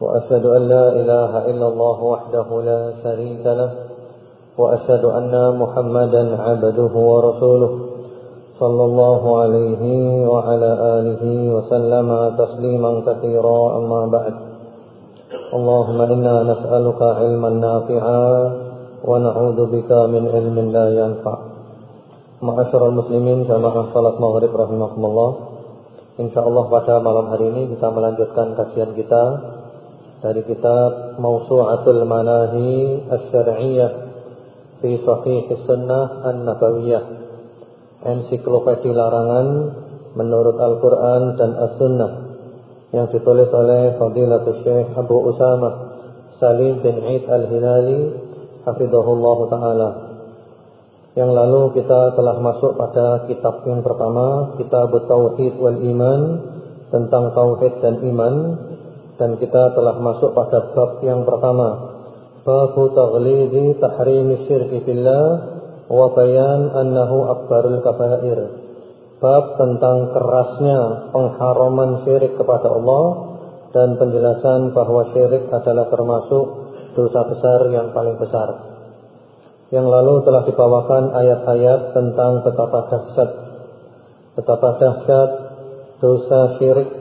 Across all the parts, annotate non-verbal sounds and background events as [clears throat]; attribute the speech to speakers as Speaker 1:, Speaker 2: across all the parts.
Speaker 1: وأشهد أن لا إله إلا الله وحده لا شريك له وأشهد أن محمدا عبده ورسوله صلى الله عليه وعلى آله وسلم تسليما كثيرا أما بعد اللهم إنا نسألك علما نافعا ونعوذ بك من علم لا ينفع معاشر المسلمين jamaah الله إن شاء insyaallah pada malam hari ini kita melanjutkan kajian kita dari kitab Mausu'atul Manahi Asy-Syar'iyyah fi Sahih Sunnah An-Nabawiyah ensiklopedia larangan menurut Al-Qur'an dan As-Sunnah yang ditulis oleh Fadilatul Syekh Abu Usama Salim bin Eid Al-Hilali hafizahullah taala. Yang lalu kita telah masuk pada kitab yang pertama, Kitab Tauhid wal Iman tentang tauhid dan iman dan kita telah masuk pada bab yang pertama. Bab taghlidi tahrim syirki billah wa bayan annahu akbarul kabair. Bab tentang kerasnya pengharaman syirik kepada Allah dan penjelasan bahwa syirik adalah termasuk dosa besar yang paling besar. Yang lalu telah dibawakan ayat-ayat tentang betapa dahsyat betapa dahsyat dosa syirik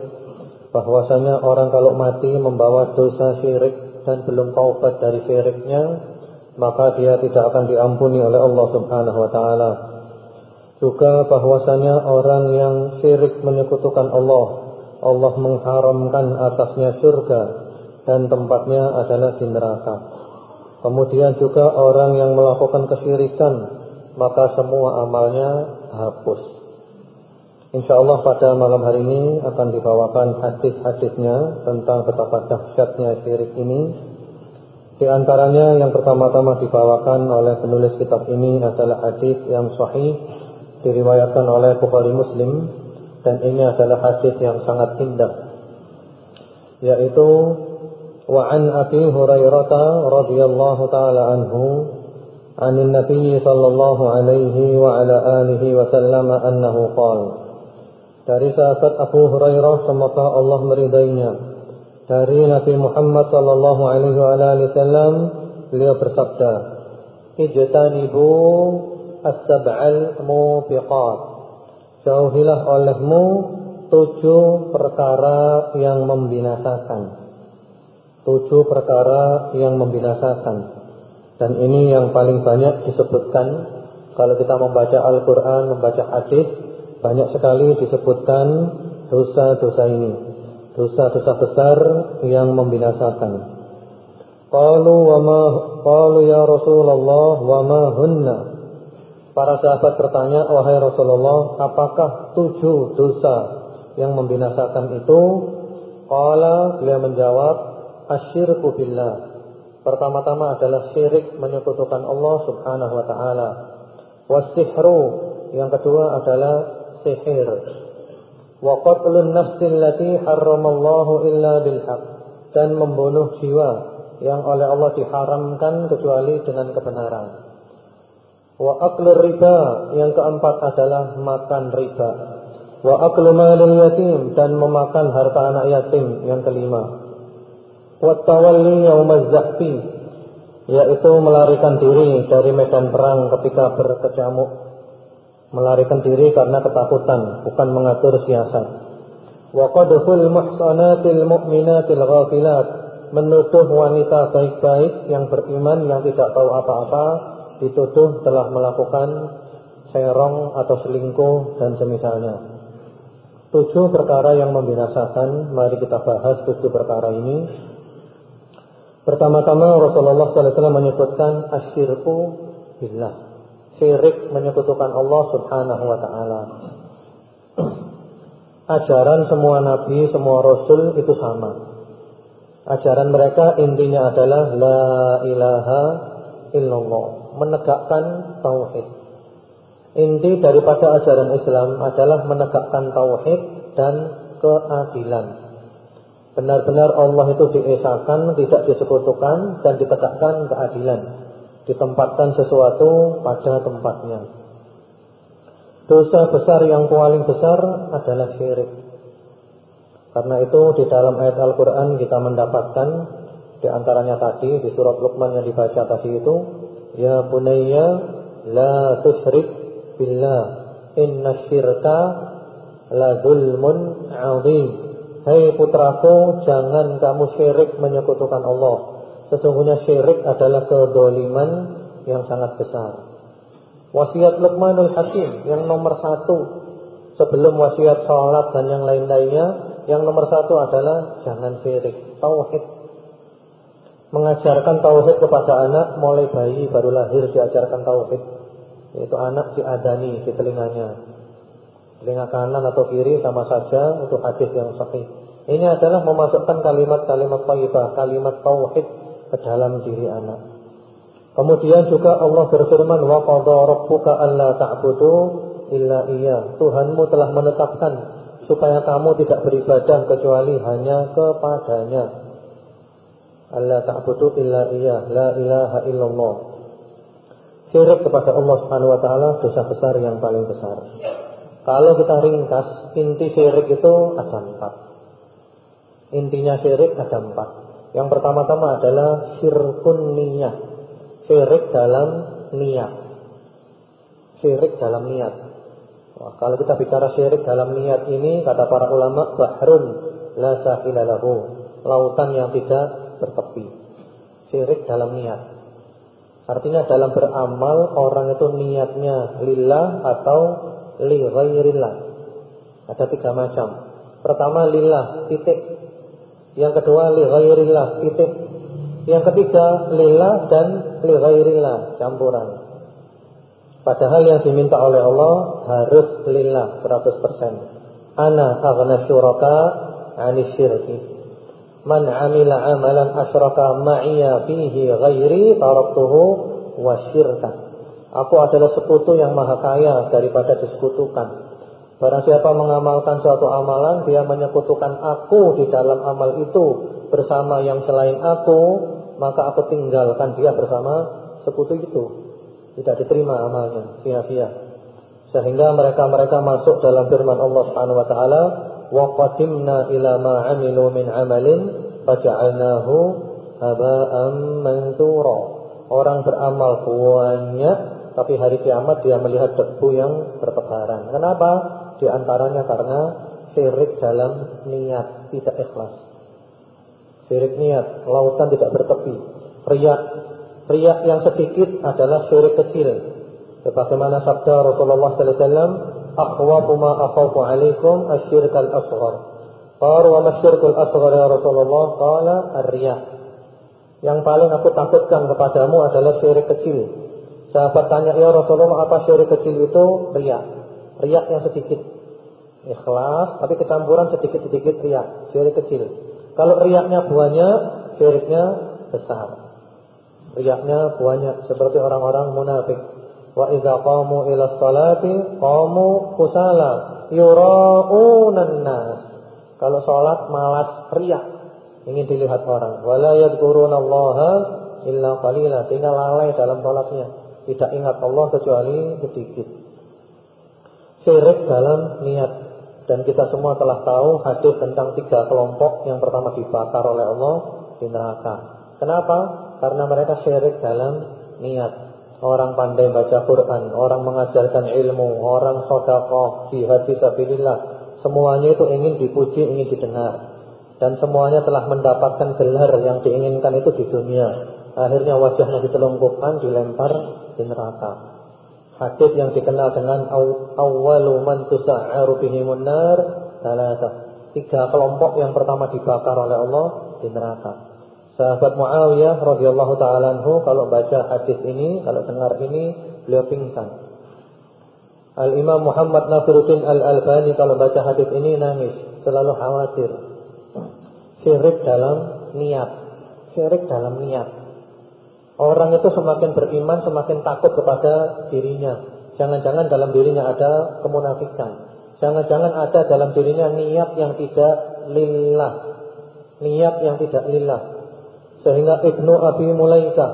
Speaker 1: bahwasanya orang kalau mati membawa dosa syirik dan belum taubat dari syiriknya maka dia tidak akan diampuni oleh Allah Subhanahu wa taala. Juga bahwasanya orang yang syirik menyekutukan Allah, Allah mengharamkan atasnya surga dan tempatnya adalah di neraka. Kemudian juga orang yang melakukan kesyirikan maka semua amalnya hapus. InsyaAllah pada malam hari ini akan dibawakan hadis-hadisnya tentang betapa dahsyatnya syirik ini. Di antaranya yang pertama-tama dibawakan oleh penulis kitab ini adalah hadis yang sahih diriwayatkan oleh Bukhari Muslim dan ini adalah hadis yang sangat indah yaitu wa an Abi Hurairah radhiyallahu taala anhu عن النبي صلى الله عليه وعلى آله وسلم أنه قال dari sahabat Abu Hurairah semoga Allah meridainya. Dari Nabi Muhammad sallallahu alaihi wasallam beliau bersabda ijtanibu as-sab'al mubiqat. Jauhilah olehmu tujuh perkara yang membinasakan. Tujuh perkara yang membinasakan. Dan ini yang paling banyak disebutkan kalau kita membaca Al-Qur'an membaca hadis banyak sekali disebutkan dosa-dosa ini. Dosa-dosa besar yang membinasakan. Qalu wa ma qalu ya Rasulullah wa ma hunna. Para sahabat bertanya, "Wahai Rasulullah, apakah tujuh dosa yang membinasakan itu?" Qala, beliau menjawab, "Asyirku billah." Pertama-tama adalah syirik menyekutukan Allah Subhanahu wa taala. Wasihru, yang kedua adalah sihir wa qatlun nafsin lati harramallahu illa bil dan membunuh jiwa yang oleh Allah diharamkan kecuali dengan kebenaran. Wa aklur riba yang keempat adalah makan riba. Wa aklu malil yatim dan memakan harta anak yatim yang kelima. Wa tawalli yaumaz yaitu melarikan diri dari medan perang ketika berkecamuk melarikan diri karena ketakutan, bukan mengatur siasat. Wa qadhul muhsanatil mu'minatil ghafilat, menuduh wanita baik-baik yang beriman yang tidak tahu apa-apa, dituduh telah melakukan serong atau selingkuh dan semisalnya. Tujuh perkara yang membinasakan, mari kita bahas tujuh perkara ini. Pertama-tama Rasulullah SAW menyebutkan asyirku billah syirik menyekutukan Allah Subhanahu wa taala. Ajaran semua nabi, semua rasul itu sama. Ajaran mereka intinya adalah la ilaha illallah, menegakkan tauhid. Inti daripada ajaran Islam adalah menegakkan tauhid dan keadilan. Benar-benar Allah itu diesakan, tidak disekutukan dan ditegakkan keadilan. Ditempatkan sesuatu pada tempatnya. Dosa besar yang paling besar adalah syirik. Karena itu di dalam ayat Al-Quran kita mendapatkan di antaranya tadi di surat Luqman yang dibaca tadi itu Ya bunayya la tusyrik billah inna syirka la zulmun azim Hei putraku jangan kamu syirik menyekutukan Allah Sesungguhnya syirik adalah kedoliman yang sangat besar. Wasiat Luqmanul Hakim yang nomor satu Sebelum wasiat sholat dan yang lain-lainnya Yang nomor satu adalah jangan syirik Tauhid. Mengajarkan tauhid kepada anak mulai bayi baru lahir diajarkan tauhid. Yaitu anak diadani di telinganya. Telinga kanan atau kiri sama saja untuk hadis yang sahih. Ini adalah memasukkan kalimat-kalimat thayyibah kalimat tauhid ke dalam diri anak kemudian juga Allah berfirman wa qadha rabbuka alla ta'budu illa iya Tuhanmu telah menetapkan supaya kamu tidak beribadah kecuali hanya kepadanya Allah ta'budu illa iya, la ilaha illallah. Syirik kepada Allah Subhanahu wa taala dosa besar yang paling besar. Kalau kita ringkas, inti syirik itu ada empat. Intinya syirik ada empat. Yang pertama-tama adalah syirkun niyah. Syirik dalam niat. Syirik dalam niat. Wah, kalau kita bicara syirik dalam niat ini, kata para ulama, bahrun la sahilalahu. Lautan yang tidak bertepi. Syirik dalam niat. Artinya dalam beramal orang itu niatnya lillah atau li. Ada tiga macam. Pertama lillah titik. Yang kedua li ghairillah titik. Yang ketiga lillah dan li ghairillah campuran. Padahal yang diminta oleh Allah harus lillah 100%. Ana aghna syuraka 'ani syirki. Man amila amalan asyraka ma'iya fihi ghairi taraktuhu wa syirka. Aku adalah sekutu yang maha kaya daripada disekutukan. Barang siapa mengamalkan suatu amalan, dia menyekutukan aku di dalam amal itu bersama yang selain aku, maka aku tinggalkan dia bersama sekutu itu. Tidak diterima amalnya, sia-sia. Sehingga mereka-mereka masuk dalam firman Allah Subhanahu wa taala, ma 'amilu min 'amalin faja'alnahu haba'an mansura. Orang beramal banyak tapi hari kiamat dia melihat debu yang bertebaran. Kenapa? Di antaranya karena syirik dalam niat tidak ikhlas. Syirik niat, lautan tidak bertepi. Riak, riak yang sedikit adalah syirik kecil. Sebagaimana sabda Rasulullah sallallahu alaihi wasallam, ma akhafu alaikum asyirkal asghar. Qalu wa masyirkul asghar ya Rasulullah? Qala ar-riya. Yang paling aku takutkan kepadamu adalah syirik kecil. Sahabat tanya, "Ya Rasulullah, apa syirik kecil itu?" Riya. Riya yang sedikit. Ikhlas, tapi kecampuran sedikit-sedikit riya, syirik kecil. Kalau riyaknya banyak, syiriknya besar. Riyaknya banyak seperti orang-orang munafik. Wa idza qamu ila sholati qamu kusala yura'unan nas. Kalau salat malas riak, ingin dilihat orang. Wala yadhkurunallaha illa qalila, sehingga lalai dalam salatnya. Tidak ingat Allah kecuali sedikit. Syirik dalam niat dan kita semua telah tahu hadis tentang tiga kelompok yang pertama dibakar oleh Allah di neraka. Kenapa? Karena mereka syirik dalam niat. Orang pandai baca Quran, orang mengajarkan ilmu, orang sodakoh, jihad fisabilillah. Semuanya itu ingin dipuji, ingin didengar. Dan semuanya telah mendapatkan gelar yang diinginkan itu di dunia. Akhirnya wajahnya ditelungkupkan, dilempar di neraka. Hadis yang dikenal dengan awwalu man tusa'aru bihimun nar Tiga kelompok yang pertama dibakar oleh Allah di neraka. Sahabat Muawiyah radhiyallahu taala anhu kalau baca hadis ini, kalau dengar ini, beliau pingsan. Al Imam Muhammad Nasiruddin Al Albani kalau baca hadis ini nangis, selalu khawatir. Syirik dalam niat. Syirik dalam niat. Orang itu semakin beriman, semakin takut kepada dirinya. Jangan-jangan dalam dirinya ada kemunafikan. Jangan-jangan ada dalam dirinya niat yang tidak lillah. Niat yang tidak lillah. Sehingga Ibnu Abi Mulaika,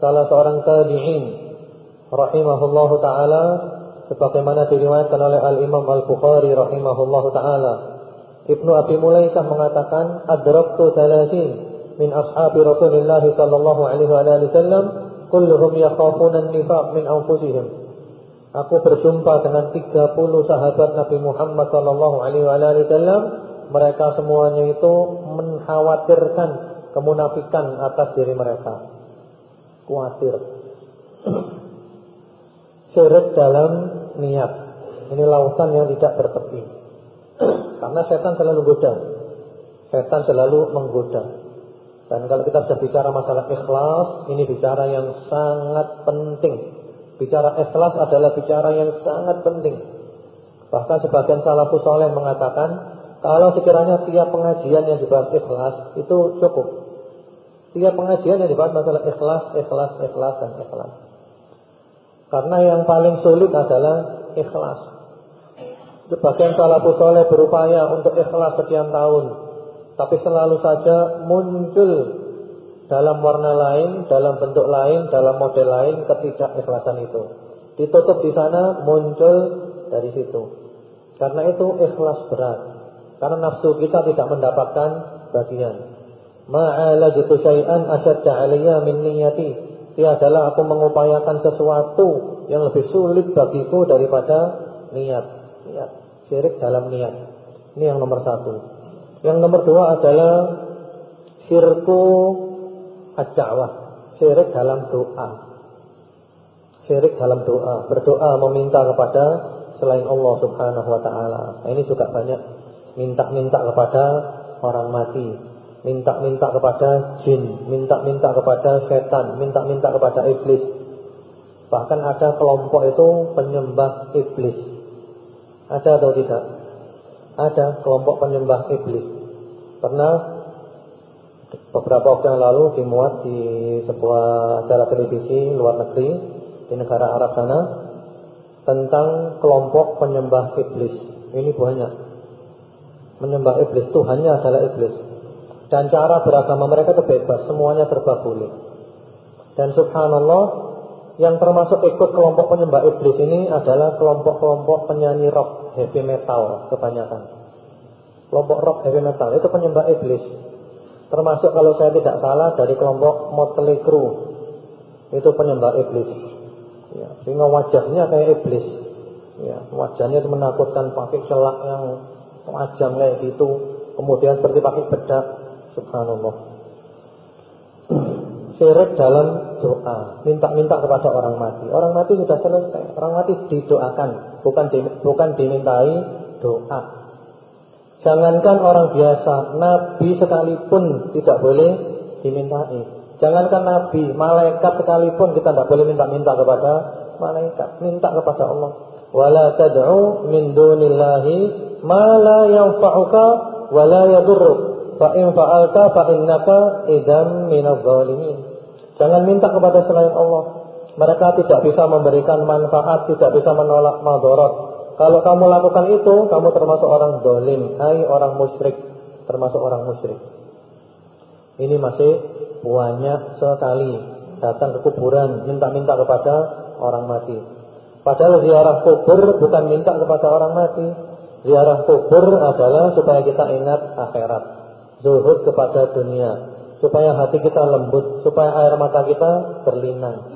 Speaker 1: salah seorang tabi'in, rahimahullahu taala, sebagaimana diriwayatkan oleh Al-Imam Al-Bukhari rahimahullahu taala. Ibnu Abi Mulaika mengatakan, "Adraktu 30 min ashabi Rasulullah sallallahu alaihi wasallam, kulluhum yakhafuna an-nifaq min anfusihim." Aku berjumpa dengan 30 sahabat Nabi Muhammad sallallahu alaihi wasallam, mereka semuanya itu mengkhawatirkan kemunafikan atas diri mereka. Khawatir. [clears throat] Syirik dalam niat. Ini lautan yang tidak bertepi. [clears throat] Karena setan selalu goda. Setan selalu menggoda. Dan kalau kita sudah bicara masalah ikhlas, ini bicara yang sangat penting. Bicara ikhlas adalah bicara yang sangat penting. Bahkan sebagian salafus soleh mengatakan, kalau sekiranya tiap pengajian yang dibahas ikhlas itu cukup. Tiap pengajian yang dibahas masalah ikhlas, ikhlas, ikhlas, dan ikhlas. Karena yang paling sulit adalah ikhlas. Sebagian salafus soleh berupaya untuk ikhlas sekian tahun. Tapi selalu saja muncul dalam warna lain, dalam bentuk lain, dalam model lain ketidakikhlasan itu. Ditutup di sana muncul dari situ. Karena itu ikhlas berat. Karena nafsu kita tidak mendapatkan bagian. Ma'alajtu syai'an asyadda 'alayya min niyyati. Tiadalah aku mengupayakan sesuatu yang lebih sulit bagiku daripada niat. Niat. Syirik dalam niat. Ini yang nomor satu. Yang nomor dua adalah syirku ad-da'wah, syirik dalam doa. Syirik dalam doa, berdoa meminta kepada selain Allah Subhanahu wa taala. Nah, ini juga banyak minta-minta kepada orang mati, minta-minta kepada jin, minta-minta kepada setan, minta-minta kepada iblis. Bahkan ada kelompok itu penyembah iblis. Ada atau tidak? Ada kelompok penyembah iblis. Pernah beberapa waktu yang lalu dimuat di sebuah acara televisi luar negeri di negara Arab sana tentang kelompok penyembah iblis. Ini banyak. Menyembah iblis Tuhannya adalah iblis. Dan cara beragama mereka itu bebas, semuanya serba. Dan subhanallah, yang termasuk ikut kelompok penyembah iblis ini adalah kelompok-kelompok penyanyi rock heavy metal kebanyakan. Kelompok rock heavy metal itu penyembah iblis. Termasuk kalau saya tidak salah dari kelompok Motley Crue. Itu penyembah iblis. Ya, sehingga wajahnya kayak iblis. Ya, wajahnya itu menakutkan pakai celak yang tajam kayak gitu. Kemudian seperti pakai bedak. Subhanallah. [clears throat] Syirik dalam doa, minta-minta kepada orang mati. Orang mati sudah selesai. Orang mati didoakan, bukan di, bukan dimintai doa. Jangankan orang biasa, nabi sekalipun tidak boleh dimintai. Jangankan nabi, malaikat sekalipun kita tidak boleh minta-minta kepada malaikat, minta kepada Allah. Wala tad'u min dunillahi ma la yanfa'uka wa la yadurruk. Fa in fa'alta fa innaka idzam minadh dhalimin. Jangan minta kepada selain Allah. Mereka tidak bisa memberikan manfaat, tidak bisa menolak madarat. Kalau kamu lakukan itu, kamu termasuk orang dolim, hai orang musyrik, termasuk orang musyrik. Ini masih banyak sekali datang ke kuburan, minta-minta kepada orang mati. Padahal ziarah kubur bukan minta kepada orang mati. Ziarah kubur adalah supaya kita ingat akhirat, zuhud kepada dunia, supaya hati kita lembut, supaya air mata kita berlinang.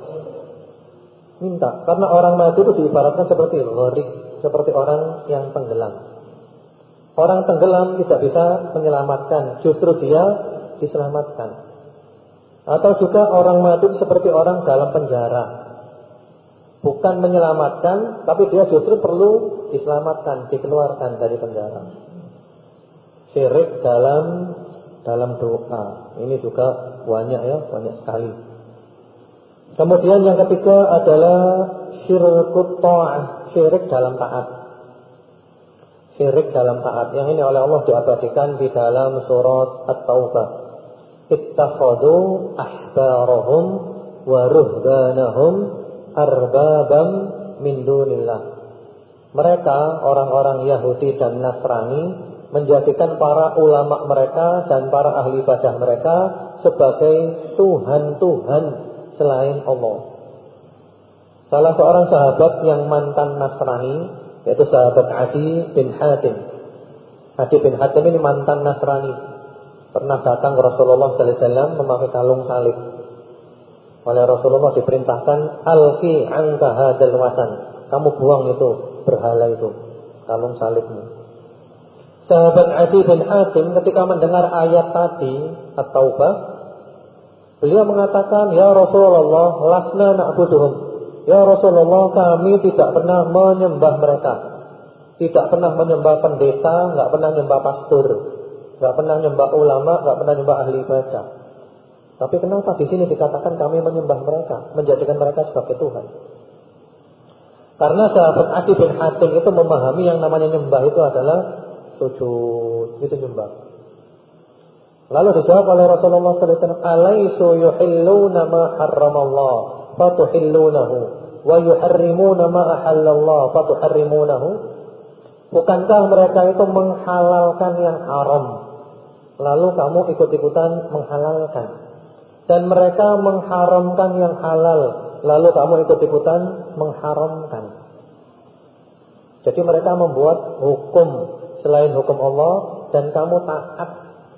Speaker 1: Minta, karena orang mati itu diibaratkan seperti gharik, seperti orang yang tenggelam. Orang tenggelam tidak bisa menyelamatkan, justru dia diselamatkan. Atau juga orang mati seperti orang dalam penjara. Bukan menyelamatkan, tapi dia justru perlu diselamatkan, dikeluarkan dari penjara. Syirik dalam dalam doa. Ini juga banyak ya, banyak sekali. Kemudian yang ketiga adalah syirkut ta'ah syirik dalam taat. Syirik dalam taat. Yang ini oleh Allah diabadikan di dalam surat At-Taubah. ittakhadhu ahbarahum wa ruhbanahum arbabam min dunillah. Mereka orang-orang Yahudi dan Nasrani menjadikan para ulama mereka dan para ahli ibadah mereka sebagai tuhan-tuhan selain Allah. Salah seorang sahabat yang mantan Nasrani yaitu sahabat Adi bin Hatim. Adi bin Hatim ini mantan Nasrani. Pernah datang ke Rasulullah wasallam memakai kalung salib. Oleh Rasulullah diperintahkan alfi angka hadal. Kamu buang itu berhala itu, kalung salibmu. Sahabat Adi bin Hatim ketika mendengar ayat tadi At-Taubah Beliau mengatakan Ya Rasulullah Lasna na'buduhum. Ya Rasulullah kami tidak pernah menyembah mereka. Tidak pernah menyembah pendeta nggak pernah menyembah pastor nggak pernah menyembah ulama nggak pernah menyembah ahli ibadah. Tapi kenapa di sini dikatakan kami menyembah mereka Menjadikan mereka sebagai Tuhan? Karena sahabat Adi bin Hatim itu memahami yang namanya nyembah itu adalah sujud Itu nyembah Lalu dijawab oleh Rasulullah SAW Alaisu yuhilluna ma harramallah fatuhillunahu wa yuharrimuna ma ahallallah fatuharrimunahu? Bukankah mereka itu menghalalkan yang haram? Lalu kamu ikut-ikutan menghalalkan. Dan mereka mengharamkan yang halal lalu kamu ikut-ikutan mengharamkan. Jadi mereka membuat hukum selain hukum Allah dan kamu taat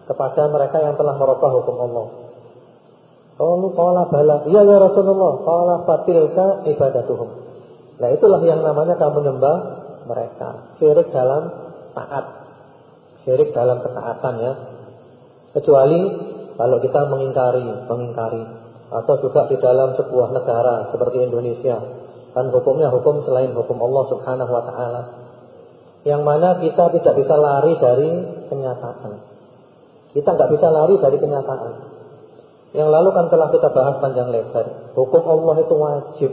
Speaker 1: kepada mereka yang telah merubah hukum Allah Qalu qala bala. Iya ya Rasulullah, qala fatilka ibadatuhum. Nah itulah yang namanya kamu menyembah mereka. Syirik dalam taat. Syirik dalam ketaatan ya. Kecuali kalau kita mengingkari, mengingkari atau juga di dalam sebuah negara seperti Indonesia, kan hukumnya hukum selain hukum Allah Subhanahu wa taala. Yang mana kita tidak bisa lari dari kenyataan. Kita nggak bisa lari dari kenyataan. Yang lalu kan telah kita bahas panjang lebar. Hukum Allah itu wajib.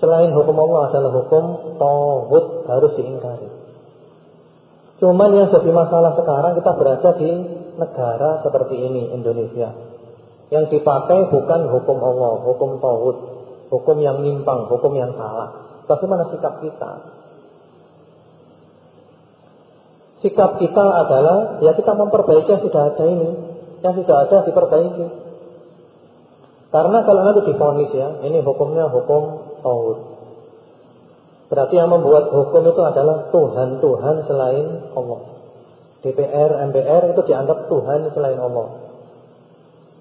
Speaker 1: Selain hukum Allah adalah hukum tauhid harus diingkari. Cuman yang jadi masalah sekarang kita berada di negara seperti ini Indonesia. Yang dipakai bukan hukum Allah, hukum tauhid, hukum yang nyimpang, hukum yang salah. Bagaimana sikap kita? Sikap kita adalah ya kita memperbaiki yang sudah ada ini, yang sudah ada diperbaiki. Karena kalau nanti difonis ya, ini hukumnya hukum tauhid. Berarti yang membuat hukum itu adalah Tuhan-Tuhan selain Allah. DPR, MPR itu dianggap Tuhan selain Allah.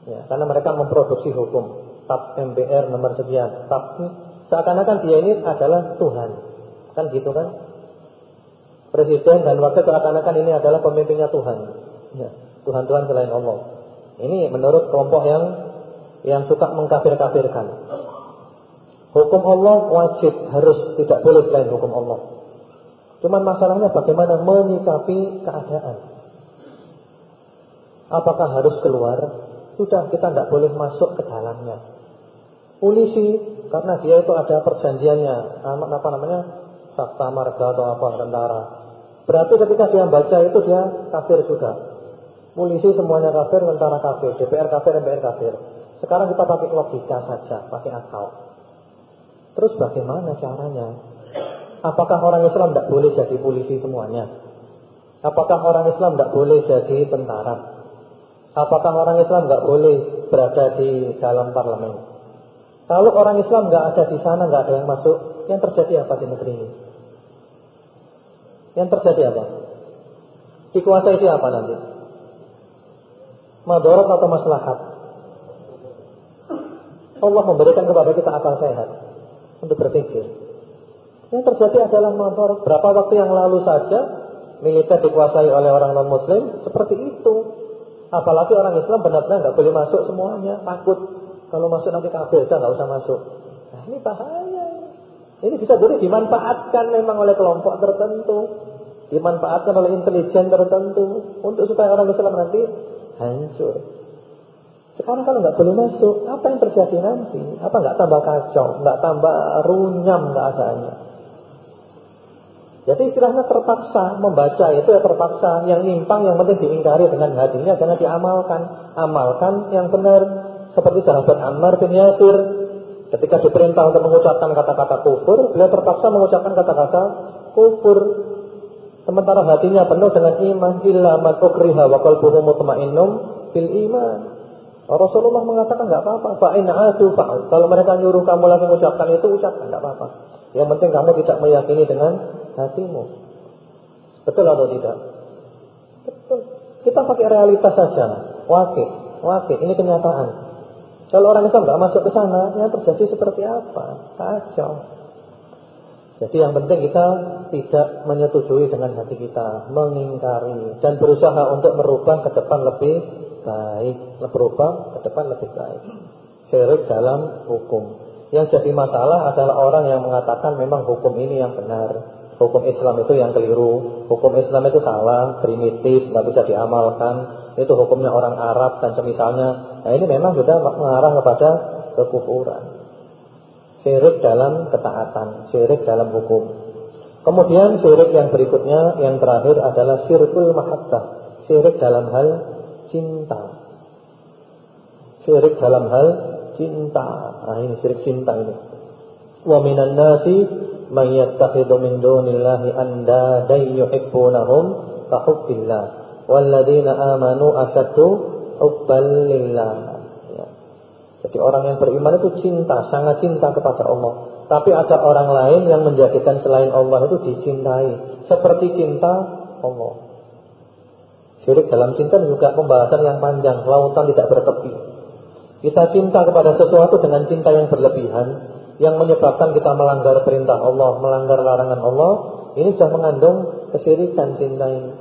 Speaker 1: Ya, karena mereka memproduksi hukum. TAP MPR nomor sekian. TAP seakan-akan dia ini adalah Tuhan. Kan gitu kan? Presiden dan wakil seakan-akan ini adalah pemimpinnya Tuhan. Ya, Tuhan-Tuhan selain Allah. Ini menurut kelompok yang yang suka mengkafir-kafirkan. Hukum Allah wajib harus tidak boleh selain hukum Allah. Cuman masalahnya bagaimana menyikapi keadaan. Apakah harus keluar? Sudah kita tidak boleh masuk ke dalamnya. Polisi karena dia itu ada perjanjiannya, apa namanya? Sakta marga atau apa tentara. Berarti ketika dia baca itu dia kafir juga. Polisi semuanya kafir, tentara kafir, DPR kafir, MPR kafir. Sekarang kita pakai logika saja, pakai akal. Terus bagaimana caranya? Apakah orang Islam tidak boleh jadi polisi semuanya? Apakah orang Islam tidak boleh jadi tentara? Apakah orang Islam tidak boleh berada di dalam parlemen? Kalau orang Islam nggak ada di sana, nggak ada yang masuk, yang terjadi apa di negeri ini? Yang terjadi apa? Dikuasai siapa nanti? Madorot atau maslahat? Allah memberikan kepada kita akal sehat untuk berpikir. Yang terjadi adalah motor. Berapa waktu yang lalu saja militer dikuasai oleh orang non Muslim seperti itu. Apalagi orang Islam benar-benar nggak boleh masuk semuanya, takut kalau masuk nanti kafir, nggak usah masuk. Nah ini bahaya. Ini bisa jadi dimanfaatkan memang oleh kelompok tertentu, dimanfaatkan oleh intelijen tertentu untuk supaya orang Islam nanti hancur. Sekarang kalau nggak boleh masuk, apa yang terjadi nanti? Apa nggak tambah kacau, nggak tambah runyam keadaannya? Jadi istilahnya terpaksa membaca itu ya terpaksa. Yang nyimpang yang penting diingkari dengan hatinya karena diamalkan. Amalkan yang benar. Seperti sahabat Ammar bin Yasir. Ketika diperintah untuk mengucapkan kata-kata kufur, beliau terpaksa mengucapkan kata-kata kufur. Sementara hatinya penuh dengan iman. Illa man ukriha wa qalbuhu mutmainnum bil iman. Rasulullah mengatakan enggak apa-apa. Fa'in atu fa'al. Kalau mereka nyuruh kamu lagi mengucapkan itu, ucapkan enggak apa-apa. Yang penting kamu tidak meyakini dengan hatimu. Betul atau tidak? Betul. Kita pakai realitas saja. Wakil, wakil. Ini kenyataan. Kalau orang Islam tidak masuk ke sana, yang terjadi seperti apa? Kacau. Jadi yang penting kita tidak menyetujui dengan hati kita, mengingkari dan berusaha untuk merubah ke depan lebih baik, berubah ke depan lebih baik. Syirik dalam hukum. Yang jadi masalah adalah orang yang mengatakan memang hukum ini yang benar. Hukum Islam itu yang keliru. Hukum Islam itu salah, primitif, nggak bisa diamalkan. Itu hukumnya orang Arab dan semisalnya. Nah ini memang sudah mengarah kepada kekufuran. Syirik dalam ketaatan, syirik dalam hukum. Kemudian syirik yang berikutnya, yang terakhir adalah syirkul mahabbah. Syirik dalam hal cinta. Syirik dalam hal cinta. Nah ini syirik cinta ini. Wa minan nasi man min dunillahi andadan yuhibbunahum walladzina amanu ya. Jadi orang yang beriman itu cinta, sangat cinta kepada Allah. Tapi ada orang lain yang menjadikan selain Allah itu dicintai seperti cinta Allah. Syirik dalam cinta juga pembahasan yang panjang, lautan tidak bertepi. Kita cinta kepada sesuatu dengan cinta yang berlebihan, yang menyebabkan kita melanggar perintah Allah, melanggar larangan Allah, ini sudah mengandung kesyirikan cinta ini.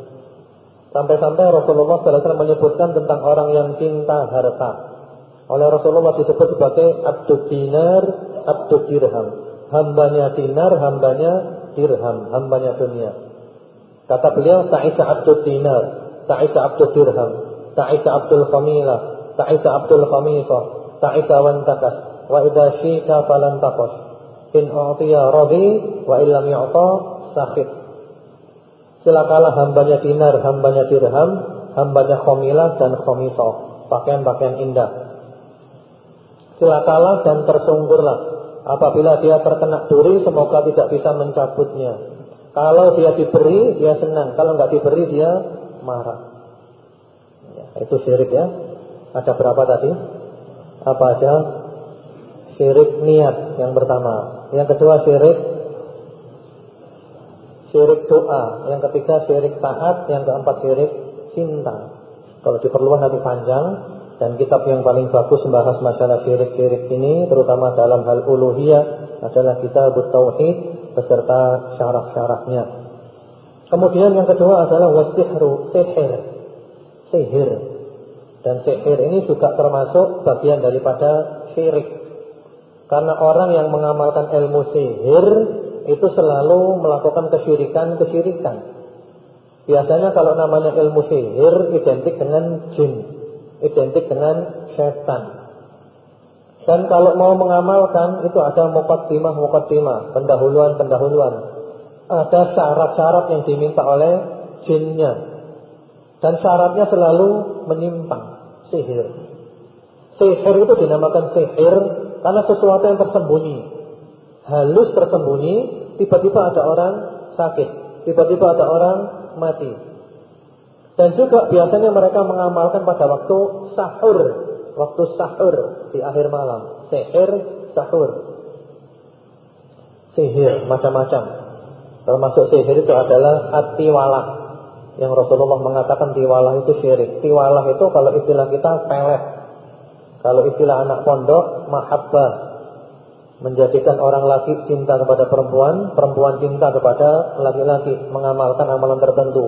Speaker 1: Sampai-sampai Rasulullah SAW menyebutkan tentang orang yang cinta harta. Oleh Rasulullah disebut sebagai abdul dinar, abdul dirham. Hambanya dinar, hambanya dirham, hambanya dunia. Kata beliau, ta'isa abdul dinar, ta'isa abdul dirham, ta'isa abdul khamilah, ta'isa abdul khamisah, ta'isa wantakas wa idza syika falan taqas in u'tiya radhi wa illam yu'ta sakhit Celakalah hambanya dinar, hambanya dirham, hambanya khomilah dan khomisah, pakaian-pakaian indah. Celakalah dan tersungkurlah apabila dia terkena duri, semoga tidak bisa mencabutnya. Kalau dia diberi, dia senang. Kalau nggak diberi, dia marah. Ya, itu syirik ya. Ada berapa tadi? Apa aja? Syirik niat yang pertama. Yang kedua syirik syirik doa. Yang ketiga syirik taat. Yang keempat syirik cinta. Kalau diperluas nanti panjang dan kitab yang paling bagus membahas masalah syirik-syirik ini terutama dalam hal uluhiyah adalah kitab tauhid beserta syarah-syarahnya. Kemudian yang kedua adalah wasihru, sihir. Sihir. Dan sihir ini juga termasuk bagian daripada syirik. Karena orang yang mengamalkan ilmu sihir itu selalu melakukan kesyirikan-kesyirikan. Biasanya kalau namanya ilmu sihir identik dengan jin, identik dengan setan. Dan kalau mau mengamalkan itu ada mukaddimah mukaddimah, pendahuluan-pendahuluan. Ada syarat-syarat yang diminta oleh jinnya. Dan syaratnya selalu menyimpang sihir. Sihir itu dinamakan sihir karena sesuatu yang tersembunyi. Halus tersembunyi, tiba-tiba ada orang sakit, tiba-tiba ada orang mati. Dan juga biasanya mereka mengamalkan pada waktu sahur, waktu sahur di akhir malam, sihir sahur. Sihir macam-macam. Termasuk sihir itu adalah atiwalah yang Rasulullah mengatakan tiwalah itu syirik. Tiwalah itu kalau istilah kita pelet. Kalau istilah anak pondok, mahabbah. Menjadikan orang laki cinta kepada perempuan, perempuan cinta kepada laki-laki, mengamalkan amalan tertentu.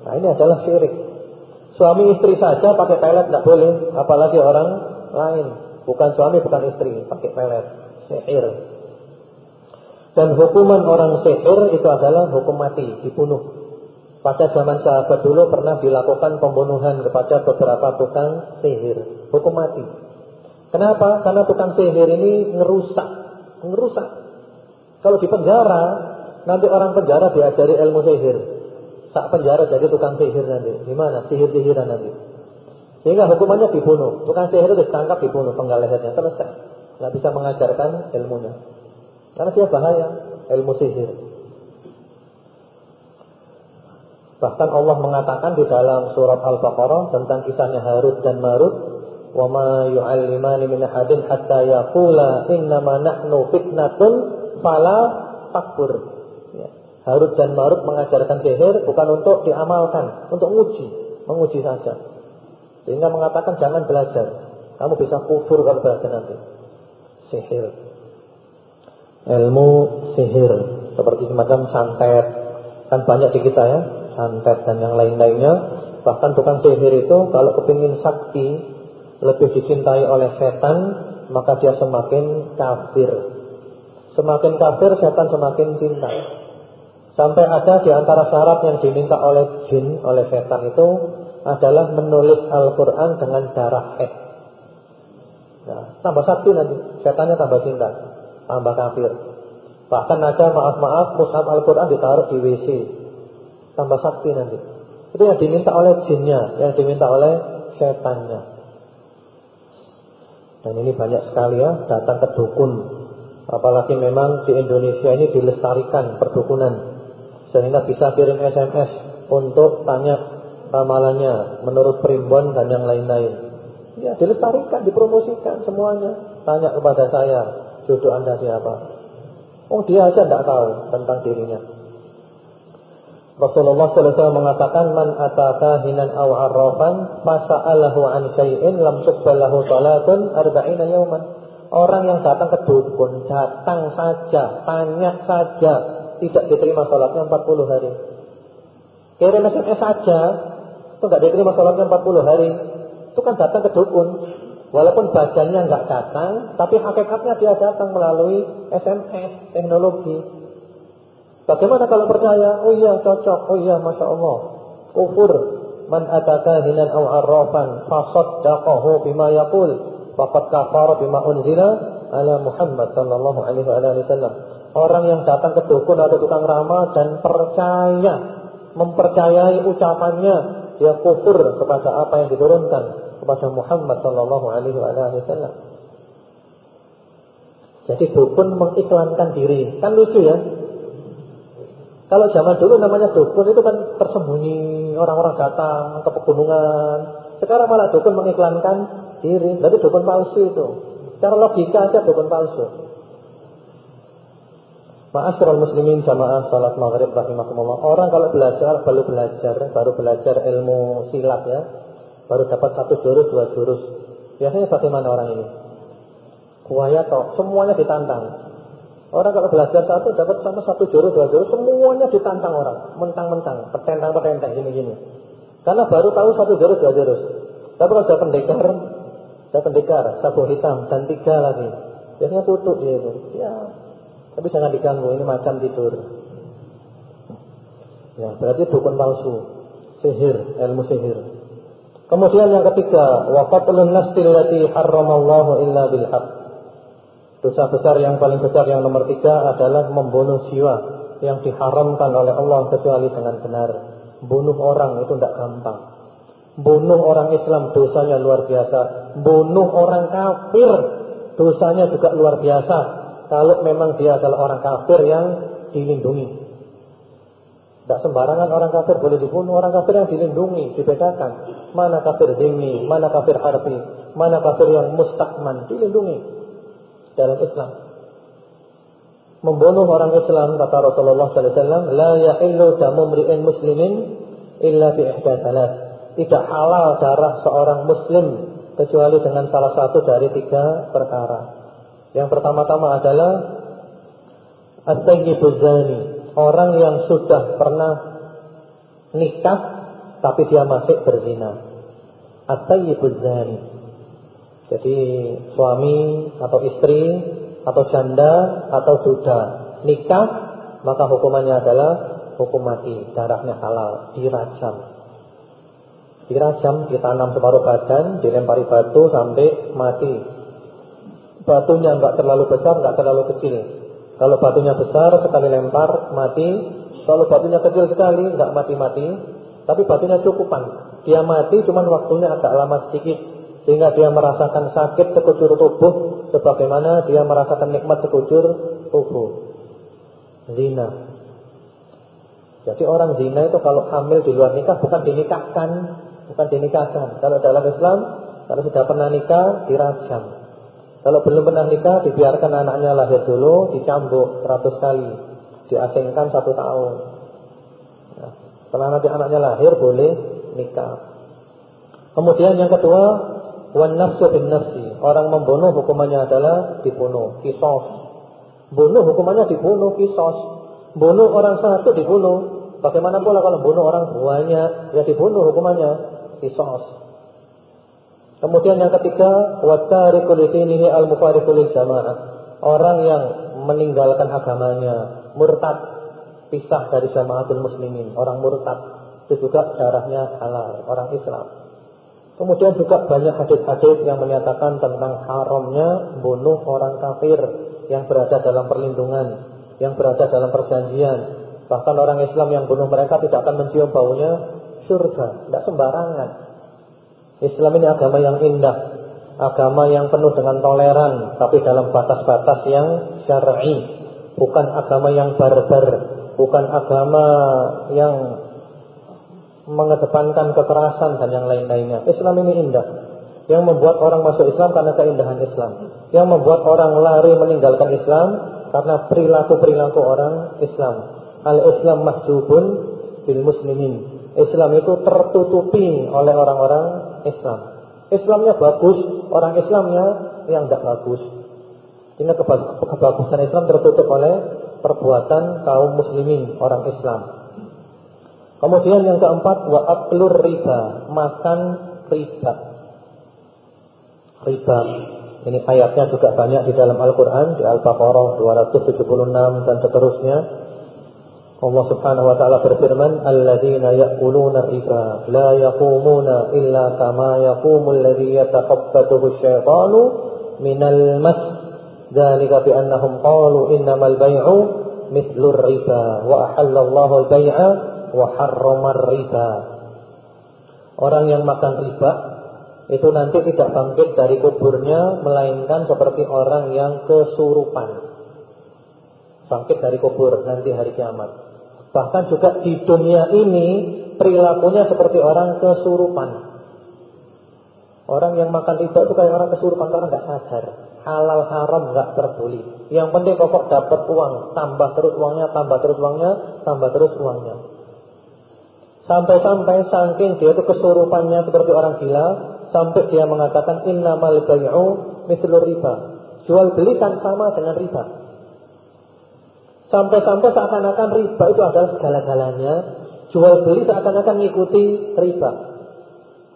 Speaker 1: Nah ini adalah syirik. Suami istri saja pakai pelet tidak boleh, apalagi orang lain. Bukan suami, bukan istri, pakai pelet. Sihir. Dan hukuman orang sihir itu adalah hukum mati, dibunuh. Pada zaman sahabat dulu pernah dilakukan pembunuhan kepada beberapa tukang sihir. Hukum mati. Kenapa? Karena tukang sihir ini ngerusak. Ngerusak. Kalau di penjara, Nanti orang penjara diajari ilmu sihir. Sak penjara jadi tukang sihir nanti. Gimana? Sihir-sihiran nanti. Sehingga hukumannya dibunuh. Tukang sihir itu ditangkap dibunuh penggal lehernya. Nggak bisa mengajarkan ilmunya. Karena dia bahaya ilmu sihir. Bahkan Allah mengatakan di dalam surat Al-Baqarah tentang kisahnya Harut dan Marut, "Wa ma yu'allimani min ahadin hatta yaqula innama nahnu fitnatun fala takfur." Ya. Harut dan Marut mengajarkan sihir bukan untuk diamalkan, untuk menguji, menguji saja. Sehingga mengatakan jangan belajar. Kamu bisa kufur kalau belajar nanti. Sihir. Ilmu sihir seperti semacam santet. Kan banyak di kita ya santet dan yang lain-lainnya. Bahkan tukang sihir itu kalau kepingin sakti lebih dicintai oleh setan, maka dia semakin kafir. Semakin kafir, setan semakin cinta. Sampai ada di antara syarat yang diminta oleh jin, oleh setan itu adalah menulis Al-Quran dengan darah head. Nah, tambah sakti nanti, setannya tambah cinta, tambah kafir. Bahkan ada maaf-maaf mushaf Al-Quran ditaruh di WC tambah sakti nanti. Itu yang diminta oleh jinnya, yang diminta oleh setannya. Dan ini banyak sekali ya datang ke dukun. Apalagi memang di Indonesia ini dilestarikan perdukunan. Sehingga bisa kirim SMS untuk tanya ramalannya menurut primbon dan yang lain-lain. Ya dilestarikan, dipromosikan semuanya. Tanya kepada saya, jodoh anda siapa? Oh dia aja tidak tahu tentang dirinya. Rasulullah SAW mengatakan man ataka hinan aw arrafan fasa'alahu an syai'in lam tuqbalahu salatun arba'ina yawman. Orang yang datang ke dukun, datang saja, tanya saja, tidak diterima salatnya 40 hari. Kirim SMS saja, itu enggak diterima salatnya 40 hari. Itu kan datang ke dukun. Walaupun badannya enggak datang, tapi hakikatnya dia datang melalui SMS, teknologi. Bagaimana kalau percaya? Oh iya cocok. Oh iya masya Allah. Kufur. Man ataka hinan aw arrafan fasaddaqahu bima yaqul faqad kafara bima unzila ala Muhammad sallallahu alaihi wasallam. Orang yang datang ke dukun atau tukang ramal dan percaya, mempercayai ucapannya, dia kufur kepada apa yang diturunkan kepada Muhammad sallallahu alaihi wasallam. Jadi dukun mengiklankan diri. Kan lucu ya? Kalau zaman dulu namanya dukun itu kan tersembunyi, orang-orang datang ke pegunungan. Sekarang malah dukun mengiklankan diri, berarti dukun palsu itu. Secara logika aja dukun palsu. Ma'asyiral muslimin jamaah salat maghrib rahimakumullah. Orang kalau belajar baru belajar, baru belajar ilmu silat ya. Baru dapat satu jurus, dua jurus. Biasanya bagaimana orang ini? Kuaya toh, semuanya ditantang. Orang kalau belajar satu dapat sama satu jurus dua jurus semuanya ditantang orang, mentang-mentang, petentang-petentang gini-gini. Karena baru tahu satu jurus dua jurus. Tapi kalau sudah pendekar, sudah pendekar, sabu hitam dan tiga lagi, biasanya tutup dia itu. Ya, tapi jangan diganggu, ini macam tidur. Ya, berarti dukun palsu, sihir, ilmu sihir. Kemudian yang ketiga, waqatlun nafsil lati harramallahu illa bil Dosa besar yang paling besar yang nomor tiga adalah membunuh jiwa yang diharamkan oleh Allah kecuali dengan benar. Bunuh orang itu tidak gampang. Bunuh orang Islam dosanya luar biasa. Bunuh orang kafir dosanya juga luar biasa. Kalau memang dia adalah orang kafir yang dilindungi. Tidak sembarangan orang kafir boleh dibunuh. Orang kafir yang dilindungi, dibedakan. Mana kafir zimmi, mana kafir harfi, mana kafir yang mustakman, dilindungi dalam Islam. Membunuh orang Islam kata Rasulullah sallallahu alaihi wasallam, la muslimin illa Tidak halal darah seorang muslim kecuali dengan salah satu dari tiga perkara. Yang pertama-tama adalah at-tayyibuz zani, orang yang sudah pernah nikah tapi dia masih berzina. At-tayyibuz zani. Jadi suami atau istri atau janda atau duda nikah maka hukumannya adalah hukum mati, darahnya halal, dirajam. Dirajam, ditanam separuh badan, dilempari batu sampai mati. Batunya enggak terlalu besar, enggak terlalu kecil. Kalau batunya besar sekali lempar mati, kalau batunya kecil sekali nggak mati-mati, tapi batunya cukupan. Dia mati cuman waktunya agak lama sedikit sehingga dia merasakan sakit sekujur tubuh sebagaimana dia merasakan nikmat sekujur tubuh. Zina. Jadi orang zina itu kalau hamil di luar nikah bukan dinikahkan, bukan dinikahkan. Kalau dalam Islam, kalau sudah pernah nikah dirajam. Kalau belum pernah nikah dibiarkan anaknya lahir dulu, dicambuk 100 kali, diasingkan satu tahun. Nah, setelah nanti anaknya lahir boleh nikah. Kemudian yang kedua, wan nafsu bin nafsi. Orang membunuh hukumannya adalah dibunuh, kisos. Bunuh hukumannya dibunuh, kisos. Bunuh orang satu dibunuh. Bagaimana pula kalau bunuh orang banyak, ya dibunuh hukumannya, kisos. Kemudian yang ketiga, watariku li al-mufariqu jamaah. Orang yang meninggalkan agamanya, murtad, pisah dari jamaatul muslimin, orang murtad, itu juga darahnya halal, orang Islam. Kemudian juga banyak hadis-hadis yang menyatakan tentang haramnya bunuh orang kafir yang berada dalam perlindungan, yang berada dalam perjanjian. Bahkan orang Islam yang bunuh mereka tidak akan mencium baunya surga, tidak sembarangan. Islam ini agama yang indah, agama yang penuh dengan toleran, tapi dalam batas-batas yang syar'i, bukan agama yang barbar, bukan agama yang mengedepankan kekerasan dan yang lain-lainnya. Islam ini indah. Yang membuat orang masuk Islam karena keindahan Islam. Yang membuat orang lari meninggalkan Islam karena perilaku-perilaku orang Islam. Al-Islam mahjubun bil muslimin. Islam itu tertutupi oleh orang-orang Islam. Islamnya bagus, orang Islamnya yang tidak bagus. Sehingga kebagusan Islam tertutup oleh perbuatan kaum muslimin, orang Islam. Kemudian yang keempat wa aklur riba, makan riba. Riba. Ini ayatnya juga banyak di dalam Al-Qur'an di Al-Baqarah 276 dan seterusnya. Allah Subhanahu wa taala berfirman, "Alladzina ya'kuluna riba la yaqumuna illa kama yaqumu alladzi yataqabbatuhu asy-syaitanu minal mas." Dzalika bi annahum qalu innamal bai'u mithlu riba wa ahallallahu al-bai'a wa harramar riba. Orang yang makan riba itu nanti tidak bangkit dari kuburnya melainkan seperti orang yang kesurupan. Bangkit dari kubur nanti hari kiamat. Bahkan juga di dunia ini perilakunya seperti orang kesurupan. Orang yang makan riba itu kayak orang kesurupan karena nggak sadar. Halal haram nggak peduli. Yang penting pokok dapat uang, tambah terus uangnya, tambah terus uangnya, tambah terus uangnya. Sampai-sampai saking dia itu kesurupannya seperti orang gila, sampai dia mengatakan innamal bai'u mithlu riba. Jual beli kan sama dengan riba. Sampai-sampai seakan-akan riba itu adalah segala-galanya. Jual beli seakan-akan mengikuti riba.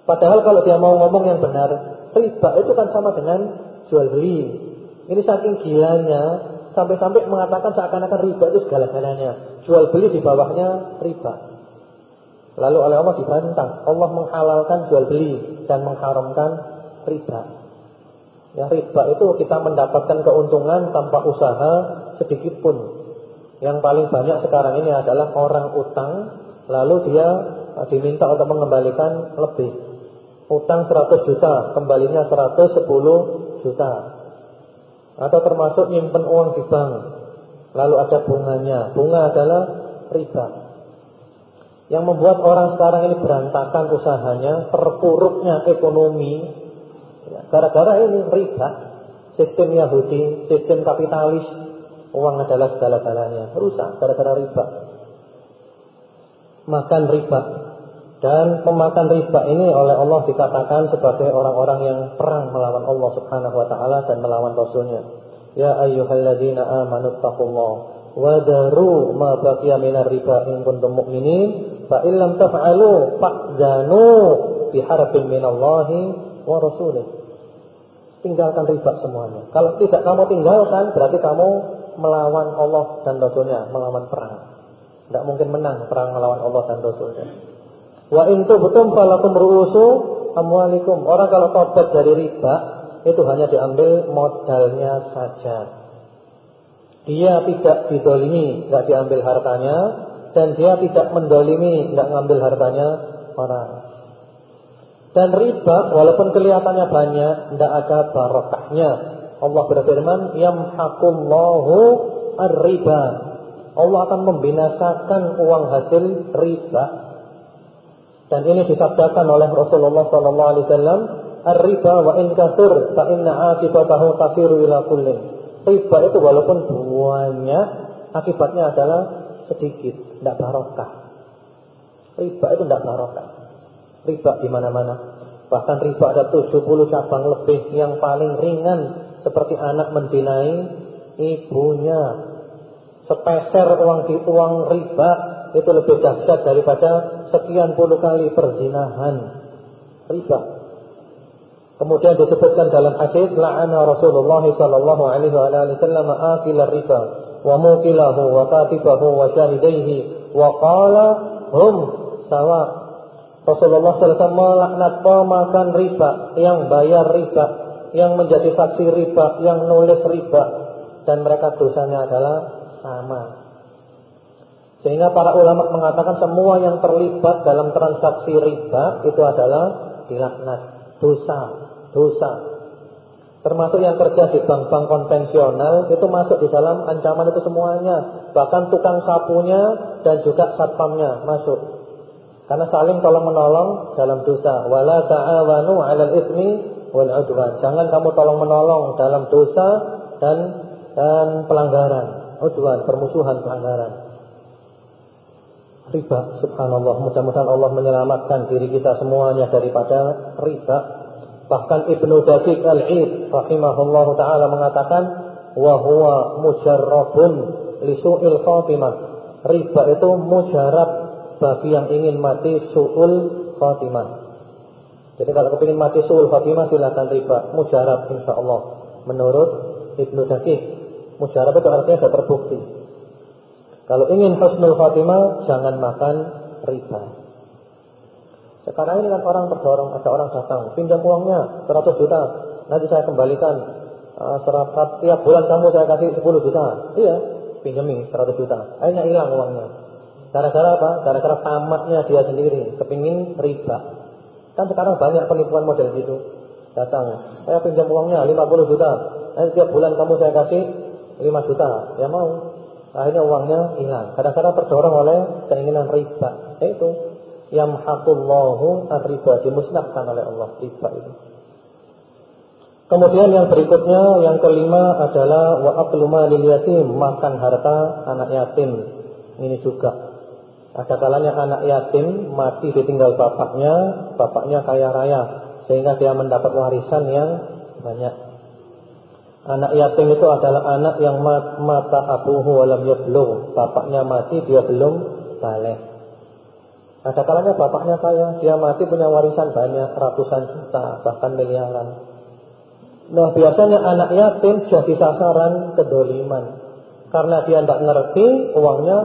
Speaker 1: Padahal kalau dia mau ngomong yang benar, riba itu kan sama dengan jual beli. Ini saking gilanya, sampai-sampai mengatakan seakan-akan riba itu segala-galanya. Jual beli di bawahnya riba. Lalu oleh Allah dibantah, Allah menghalalkan jual beli dan mengharamkan riba. Ya riba itu kita mendapatkan keuntungan tanpa usaha sedikit pun. Yang paling banyak sekarang ini adalah orang utang Lalu dia eh, diminta untuk mengembalikan lebih. Utang 100 juta Kembalinya 110 juta. Atau termasuk nyimpen uang di bank Lalu ada bunganya. Bunga adalah riba Yang membuat orang sekarang ini berantakan usahanya Terpuruknya ekonomi ya, Gara-gara ini riba Sistem Yahudi Sistem kapitalis Uang adalah segala-galanya. Rusak gara-gara riba. Makan riba. Dan pemakan riba ini oleh Allah dikatakan sebagai orang-orang yang perang melawan Allah Subhanahu wa taala dan melawan rasulnya. Ya ayyuhalladzina amanu taqullaha wa daru ma baqiya minar riba in kuntum mu'minin fa in lam taf'alu fa'danu bi harbin minallahi wa rasulih. Tinggalkan riba semuanya. Kalau tidak kamu tinggalkan berarti kamu melawan Allah dan Rasulnya, melawan perang. Tidak mungkin menang perang melawan Allah dan Rasulnya. Wa intu betum falakum ruusu amwalikum. Orang kalau tobat dari riba itu hanya diambil modalnya saja. Dia tidak didolimi, nggak diambil hartanya, dan dia tidak mendolimi, nggak ngambil hartanya orang. Dan riba, walaupun kelihatannya banyak, tidak ada barokahnya. Allah berfirman, Yamhaqullahu ar-riba. Allah akan membinasakan uang hasil riba. Dan ini disabdakan oleh Rasulullah sallallahu alaihi "Ar-riba wa in kathur fa inna akibatahu tasiru ila kullin." Riba itu walaupun banyak, akibatnya adalah sedikit, tidak barokah. Riba itu tidak barokah. Riba di mana-mana. Bahkan riba ada 70 cabang lebih yang paling ringan seperti anak mendinai ibunya. Sepeser uang di uang riba itu lebih dahsyat daripada sekian puluh kali perzinahan. Riba. Kemudian disebutkan dalam hadis la'ana Rasulullah sallallahu alaihi wasallam akil riba wa syahidaihi wa qala hum sawa. Rasulullah SAW melaknat pemakan riba, yang bayar riba, yang menjadi saksi riba, yang nulis riba dan mereka dosanya adalah sama. Sehingga para ulama mengatakan semua yang terlibat dalam transaksi riba itu adalah dilaknat, dosa, dosa. Termasuk yang kerja di bank-bank konvensional itu masuk di dalam ancaman itu semuanya. Bahkan tukang sapunya dan juga satpamnya masuk. Karena saling tolong menolong dalam dosa. Wala ta'awanu 'alal itsmi wal 'udwan. Jangan kamu tolong menolong dalam dosa dan dan pelanggaran, udwan, permusuhan, pelanggaran riba. Subhanallah, mudah-mudahan Allah menyelamatkan diri kita semuanya daripada riba. Bahkan Ibnu Daqiq Al-Id rahimahullah taala mengatakan wa huwa mujarrabun li su'il khatimah. Riba itu mujarab bagi yang ingin mati su'ul khatimah. Jadi kalau kepingin mati su'ul khatimah silakan riba, mujarab insyaallah. Menurut Ibnu Daqiq, mujarab itu artinya sudah terbukti. Kalau ingin husnul khatimah jangan makan riba. Sekarang ini kan orang terdorong, ada orang datang, pinjam uangnya 100 juta, nanti saya kembalikan uh, serapat tiap bulan kamu saya kasih 10 juta. Iya, pinjami 100 juta. Akhirnya hilang uangnya. Gara-gara apa? Gara-gara tamatnya dia sendiri, kepingin riba. Kan sekarang banyak penipuan model gitu. Datang, saya pinjam uangnya 50 juta, nanti tiap bulan kamu saya kasih 5 juta. Ya mau. Akhirnya uangnya hilang. Kadang-kadang terdorong oleh keinginan riba. Itu yamhaqullahu ar-riba dimusnahkan oleh Allah riba itu. Kemudian yang berikutnya yang kelima adalah wa aqlu malil yatim, makan harta anak yatim. Ini juga ada kalanya anak yatim mati ditinggal bapaknya, bapaknya kaya raya sehingga dia mendapat warisan yang banyak. Anak yatim itu adalah anak yang mata abuhu walam yablugh. Bapaknya mati dia belum balik. Ada kalanya bapaknya kaya, dia mati punya warisan banyak, ratusan juta, bahkan miliaran. Nah biasanya anak yatim jadi sasaran kedoliman. Karena dia tidak ngerti, uangnya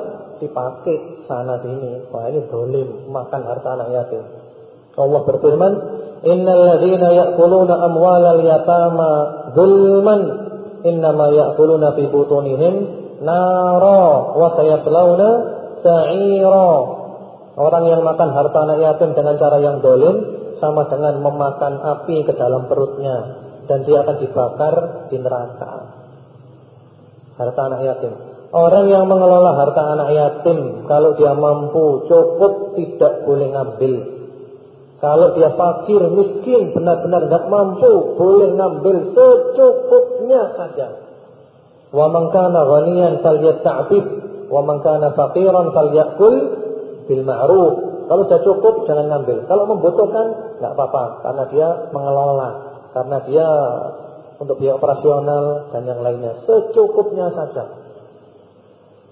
Speaker 1: dipakai sana sini. Wah ini dolim, makan harta anak yatim. Allah berfirman, Innal ladzina ya'kuluna amwalal yatama zulman innama ya'kuluna fi butunihim nara wa sayaslawna sa'ira. Orang yang makan harta anak yatim dengan cara yang dolim sama dengan memakan api ke dalam perutnya dan dia akan dibakar di neraka. Harta anak yatim. Orang yang mengelola harta anak yatim kalau dia mampu cukup tidak boleh ngambil kalau dia fakir, miskin, benar-benar tidak mampu, boleh ngambil secukupnya saja. Wa man kana ghaniyan falyasta'fif, wa man faqiran falyakul bil ma'ruf. Kalau sudah cukup jangan ngambil. Kalau membutuhkan enggak apa-apa. Karena dia mengelola, karena dia untuk biaya operasional dan yang lainnya. Secukupnya saja.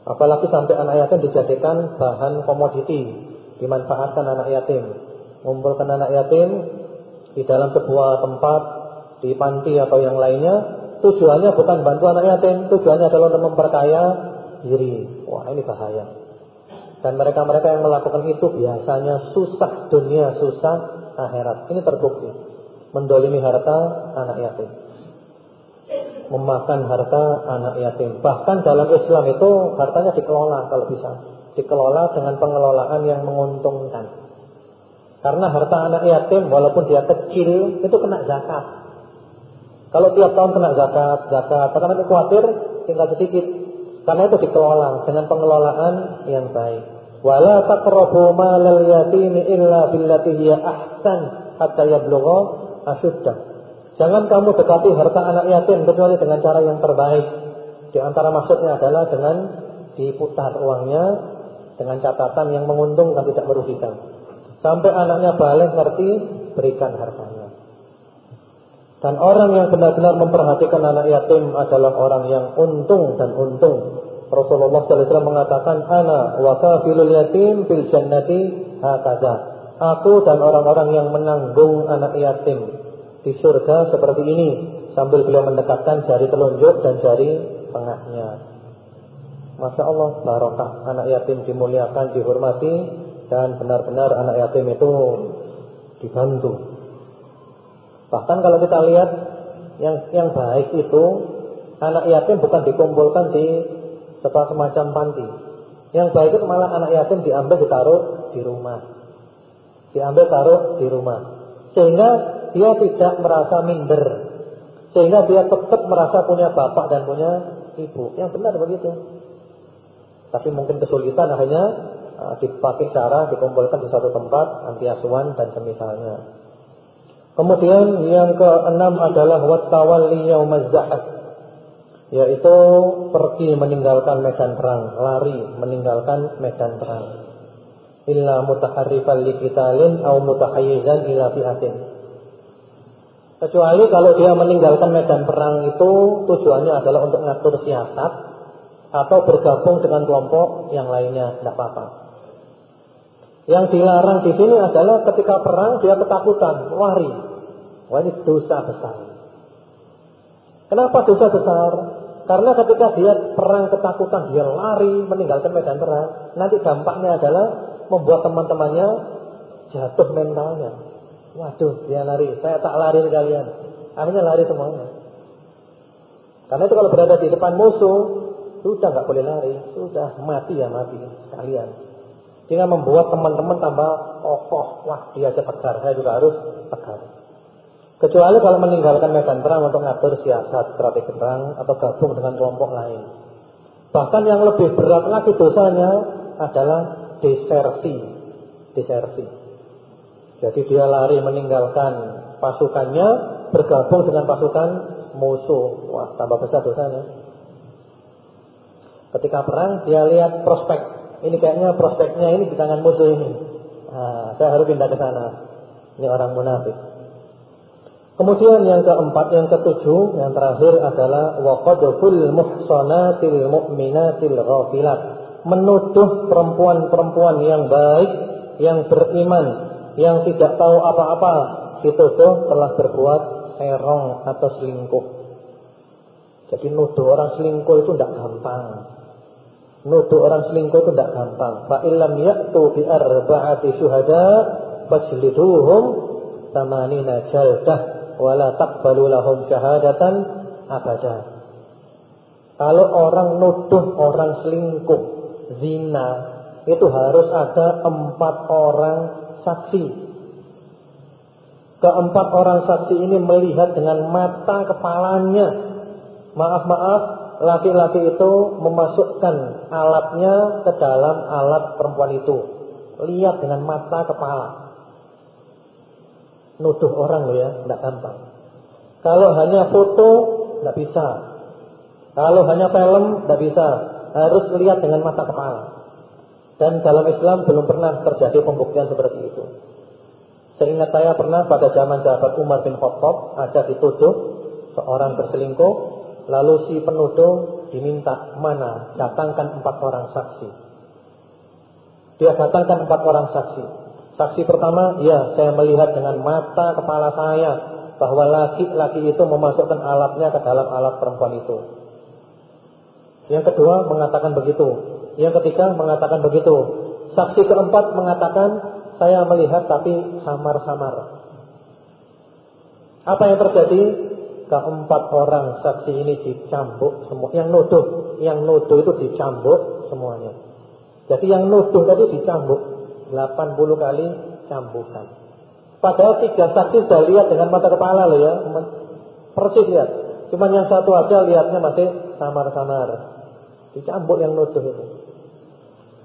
Speaker 1: Apalagi sampai anak yatim dijadikan bahan komoditi, dimanfaatkan anak yatim. Mengumpulkan anak yatim di dalam sebuah tempat di panti atau yang lainnya. Tujuannya bukan bantu anak yatim. Tujuannya adalah untuk memperkaya diri. Wah ini bahaya dan mereka-mereka yang melakukan itu biasanya susah dunia susah akhirat ini terbukti mendolimi harta anak yatim memakan harta anak yatim. Bahkan dalam Islam itu hartanya dikelola kalau bisa. Dikelola dengan pengelolaan yang menguntungkan. Karena harta anak yatim walaupun dia kecil itu kena zakat. Kalau tiap tahun kena zakat, zakat, maka nanti khawatir tinggal sedikit. Karena itu dikelola dengan pengelolaan yang baik. Wala taqrabu malal yatimi illa ahsan hatta yablugha. Jangan kamu dekati harta anak yatim kecuali dengan cara yang terbaik. Di antara maksudnya adalah dengan diputar uangnya dengan catatan yang menguntungkan tidak merugikan. Sampai anaknya balik ngerti, berikan hartanya. Dan orang yang benar-benar memperhatikan anak yatim adalah orang yang untung dan untung Rasulullah SAW mengatakan ana wa kafilul yatim fil jannati hakadha. Aku dan orang-orang yang menanggung anak yatim di surga seperti ini sambil beliau mendekatkan jari telunjuk dan jari tengahnya. Masya Allah barokah anak yatim dimuliakan, dihormati dan benar-benar anak yatim itu dibantu. Bahkan kalau kita lihat yang yang baik itu anak yatim bukan dikumpulkan di sebuah semacam panti. Yang baik itu malah anak yatim diambil ditaruh di rumah. Diambil taruh di rumah. Sehingga dia tidak merasa minder. Sehingga dia tetap merasa punya bapak dan punya ibu. Yang benar begitu. Tapi mungkin kesulitan akhirnya uh, dipakai cara dikumpulkan di satu tempat anti asuhan dan semisalnya. Kemudian yang keenam adalah wattawalli yaumaz yaitu pergi meninggalkan medan perang, lari meninggalkan medan perang. Illa mutaharrifan liqitalin au mutahayyizan ila fi'atin. Kecuali kalau dia meninggalkan medan perang itu tujuannya adalah untuk mengatur siasat atau bergabung dengan kelompok yang lainnya, tidak apa-apa. Yang dilarang di sini adalah ketika perang dia ketakutan, lari. Wah ini dosa besar. Kenapa dosa besar? Karena ketika dia perang ketakutan, dia lari meninggalkan medan perang, nanti dampaknya adalah membuat teman-temannya jatuh mentalnya. Waduh, dia lari, saya tak lari kalian. Akhirnya lari semuanya. Karena itu kalau berada di depan musuh, sudah nggak boleh lari, sudah mati ya mati sekalian. Sehingga membuat teman-teman tambah kokoh, wah dia cepat saya juga harus tegar. Kecuali kalau meninggalkan medan perang untuk ngatur siasat, strategi perang atau gabung dengan kelompok lain. Bahkan yang lebih berat lagi dosanya adalah desersi. Desersi. Jadi dia lari meninggalkan pasukannya, bergabung dengan pasukan musuh. Wah, tambah besar dosanya. Ketika perang dia lihat prospek. Ini kayaknya prospeknya ini di tangan musuh ini. Nah, saya harus pindah ke sana. Ini orang munafik. Kemudian yang keempat, yang ketujuh, yang terakhir adalah waqadful muhsanatil mu'minatil ghafilat. Menuduh perempuan-perempuan yang baik, yang beriman, yang tidak tahu apa-apa, dituduh telah berbuat serong atau selingkuh. Jadi nuduh orang selingkuh itu tidak gampang. Nuduh orang selingkuh itu tidak gampang. Fa illam ya'tu bi arba'ati syuhada fajliduhum tamanina jaldah wala taqbalu lahum syahadatan abada. Kalau orang nuduh orang selingkuh, zina, itu harus ada empat orang saksi. Keempat orang saksi ini melihat dengan mata kepalanya. Maaf-maaf, laki-laki itu memasukkan alatnya ke dalam alat perempuan itu. Lihat dengan mata kepala nuduh orang loh ya, tidak gampang. Kalau hanya foto, tidak bisa. Kalau hanya film, tidak bisa. Harus lihat dengan mata kepala. Dan dalam Islam belum pernah terjadi pembuktian seperti itu. Seingat saya pernah pada zaman sahabat Umar bin Khattab ada dituduh seorang berselingkuh, lalu si penuduh diminta mana datangkan empat orang saksi. Dia datangkan empat orang saksi. Saksi pertama, ya saya melihat dengan mata kepala saya bahwa laki-laki itu memasukkan alatnya ke dalam alat perempuan itu. Yang kedua mengatakan begitu. Yang ketiga mengatakan begitu. Saksi keempat mengatakan saya melihat tapi samar-samar. Apa yang terjadi?
Speaker 2: Keempat orang saksi ini dicambuk semua. Yang nuduh, yang nuduh itu dicambuk semuanya. Jadi yang nuduh tadi dicambuk 80 kali cambukan. Padahal tiga saksi sudah lihat dengan mata kepala loh ya. Persis lihat. Cuma yang satu aja lihatnya masih samar-samar. Dicambuk yang nuduh itu.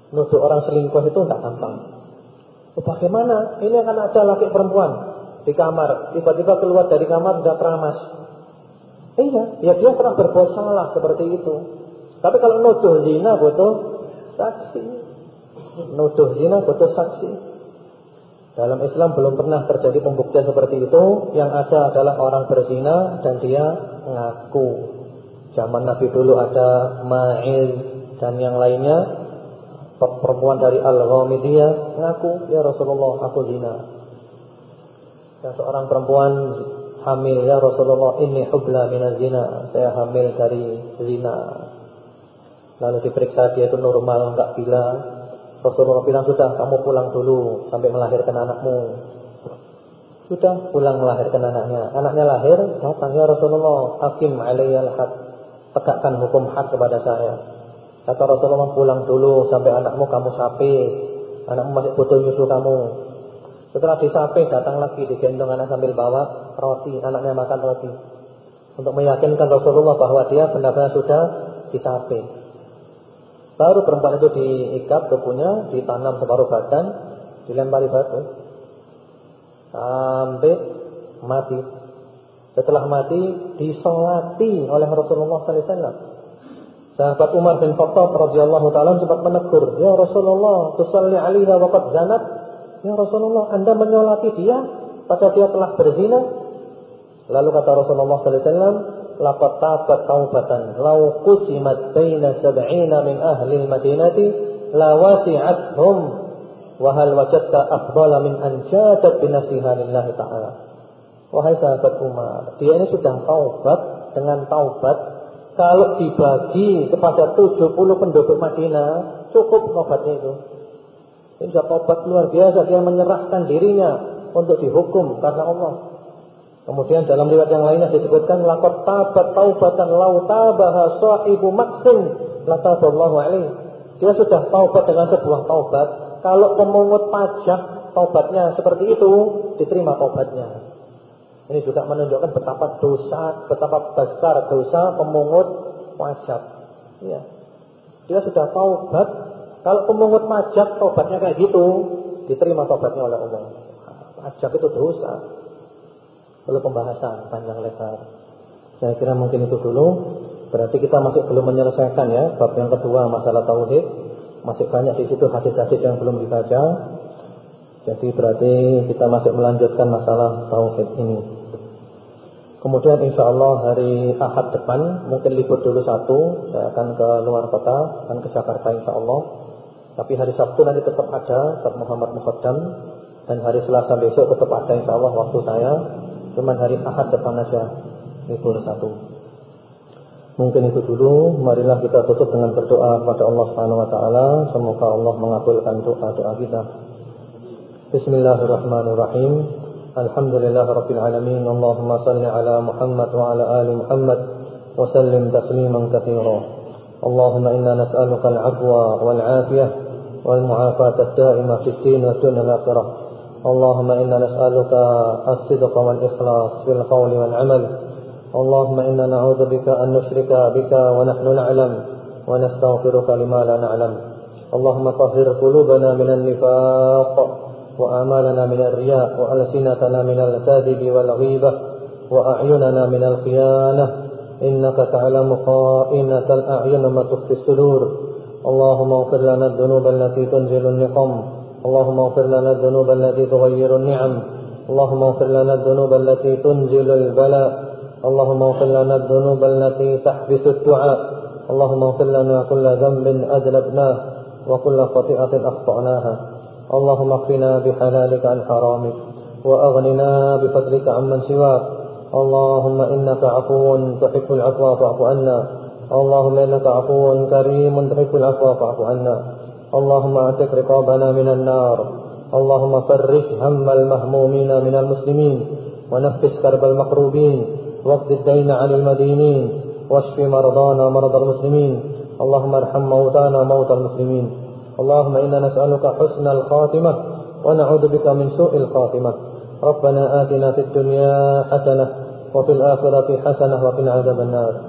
Speaker 2: Nuduh orang selingkuh itu tidak gampang. Oh, bagaimana? Ini akan ada laki perempuan di kamar. Tiba-tiba keluar dari kamar tidak keramas. Iya, ya dia pernah berbuat salah seperti itu. Tapi kalau nuduh zina butuh saksi. Nuduh zina butuh saksi. Dalam Islam belum pernah terjadi pembuktian seperti itu. Yang ada adalah orang berzina dan dia ngaku. Zaman Nabi dulu ada Ma'il dan yang lainnya. Perempuan dari Al-Ghamidiyah ngaku, ya Rasulullah aku zina. Dan seorang perempuan hamil. Ya Rasulullah ini hubla minaz zina. Saya hamil dari zina. Lalu diperiksa dia itu normal enggak gila. Rasulullah bilang sudah kamu pulang dulu sampai melahirkan anakmu. Sudah pulang melahirkan anaknya. Anaknya lahir? Datang ya Rasulullah. Hakim alayyal had. Tegakkan hukum had kepada saya. Kata Rasulullah pulang dulu sampai anakmu kamu sapi. Anakmu masih butuh nyusu kamu setelah disape datang lagi digendong anak sambil bawa roti, anaknya makan roti. Untuk meyakinkan Rasulullah bahwa dia benar-benar sudah disape. Baru perempuan itu diikat tubuhnya, ditanam separuh badan, dilempari batu. Sampai mati. Setelah mati disolati oleh Rasulullah sallallahu alaihi. Sahabat Umar bin Khattab radhiyallahu taala sempat menegur, "Ya Rasulullah, tusalli 'alaiha wa qad zanat?" Ya Rasulullah, Anda menyolati dia pada dia telah berzina? Lalu kata Rasulullah sallallahu alaihi wasallam, "Laqad tabat taubatan law qusimat baina sab'ina min ahli al-Madinati la wasi'athum wa hal wajadta afdala min an jadat bi nafsiha lillahi ta'ala." Wahai sahabat Umar, dia ini sudah taubat dengan taubat kalau dibagi kepada 70 penduduk Madinah, cukup taubatnya itu. Sudah tobat luar biasa. Dia menyerahkan dirinya untuk dihukum karena Allah. Kemudian dalam riwayat yang lainnya disebutkan laqad tabat taubatan law tabaha sahibu maksin lataballahu alaihi. Dia sudah taubat dengan sebuah taubat. Kalau pemungut pajak taubatnya seperti itu, diterima taubatnya. Ini juga menunjukkan betapa dosa, betapa besar dosa pemungut pajak. Ya. Dia sudah taubat kalau pemungut pajak tobatnya kayak gitu, diterima tobatnya oleh Allah. Pajak itu dosa. Perlu pembahasan panjang lebar. Saya kira mungkin itu dulu. Berarti kita masih belum menyelesaikan ya bab yang kedua masalah tauhid. Masih banyak di situ hadis-hadis yang belum dibaca. Jadi berarti kita masih melanjutkan masalah tauhid ini. Kemudian insya Allah hari Ahad depan mungkin libur dulu satu, saya akan ke luar kota, akan ke Jakarta insya Allah. Tapi hari Sabtu nanti tetap ada Ustaz Muhammad Muhaddam dan hari Selasa besok tetap ada insya Allah waktu saya. Cuman hari Ahad depan aja libur satu. Mungkin itu dulu. Marilah kita tutup dengan berdoa kepada Allah Subhanahu wa taala. Semoga Allah mengabulkan doa-doa kita. Bismillahirrahmanirrahim. Alhamdulillahirabbil alamin. Allahumma shalli ala Muhammad wa ala ali Muhammad wa sallim tasliman katsira. Allahumma inna nas'aluka al-'afwa wal 'afiyah والمعافاة الدائمة في الدين والدنيا الآخرة. اللهم إنا نسألك الصدق والإخلاص في القول والعمل. اللهم إنا نعوذ بك أن نشرك بك ونحن نعلم ونستغفرك لما لا نعلم. اللهم طهر قلوبنا من النفاق وأعمالنا من الرياء وألسنتنا من الكذب والغيبة وأعيننا من الخيانة. إنك تعلم خائنة الأعين ما تخفي الصدور. اللهم اغفر لنا الذنوب التي تنزل النقم. اللهم اغفر لنا الذنوب التي تغير النعم. اللهم اغفر لنا الذنوب التي تنزل البلاء. اللهم اغفر لنا الذنوب التي تحبس الدعاء. اللهم اغفر لنا كل ذنب أذنبناه وكل خطيئة أخطأناها. اللهم اكفنا بحلالك عن حرامك وأغننا بفضلك عمن سواك. اللهم إنك عفو تحب العفو فاعف عنا. اللهم إنك عفو كريم تحب العفو فاعف عنا. اللهم أعتق رقابنا من النار. اللهم فرج هم المهمومين من المسلمين. ونفس كرب المقروبين. واقض الدين عن المدينين. واشف مرضانا ومرضى المسلمين. اللهم ارحم موتانا وموتى المسلمين. اللهم إنا نسألك حسن الخاتمة. ونعوذ بك من سوء الخاتمة. ربنا آتنا في الدنيا حسنة وفي الآخرة حسنة وقنا عذاب النار.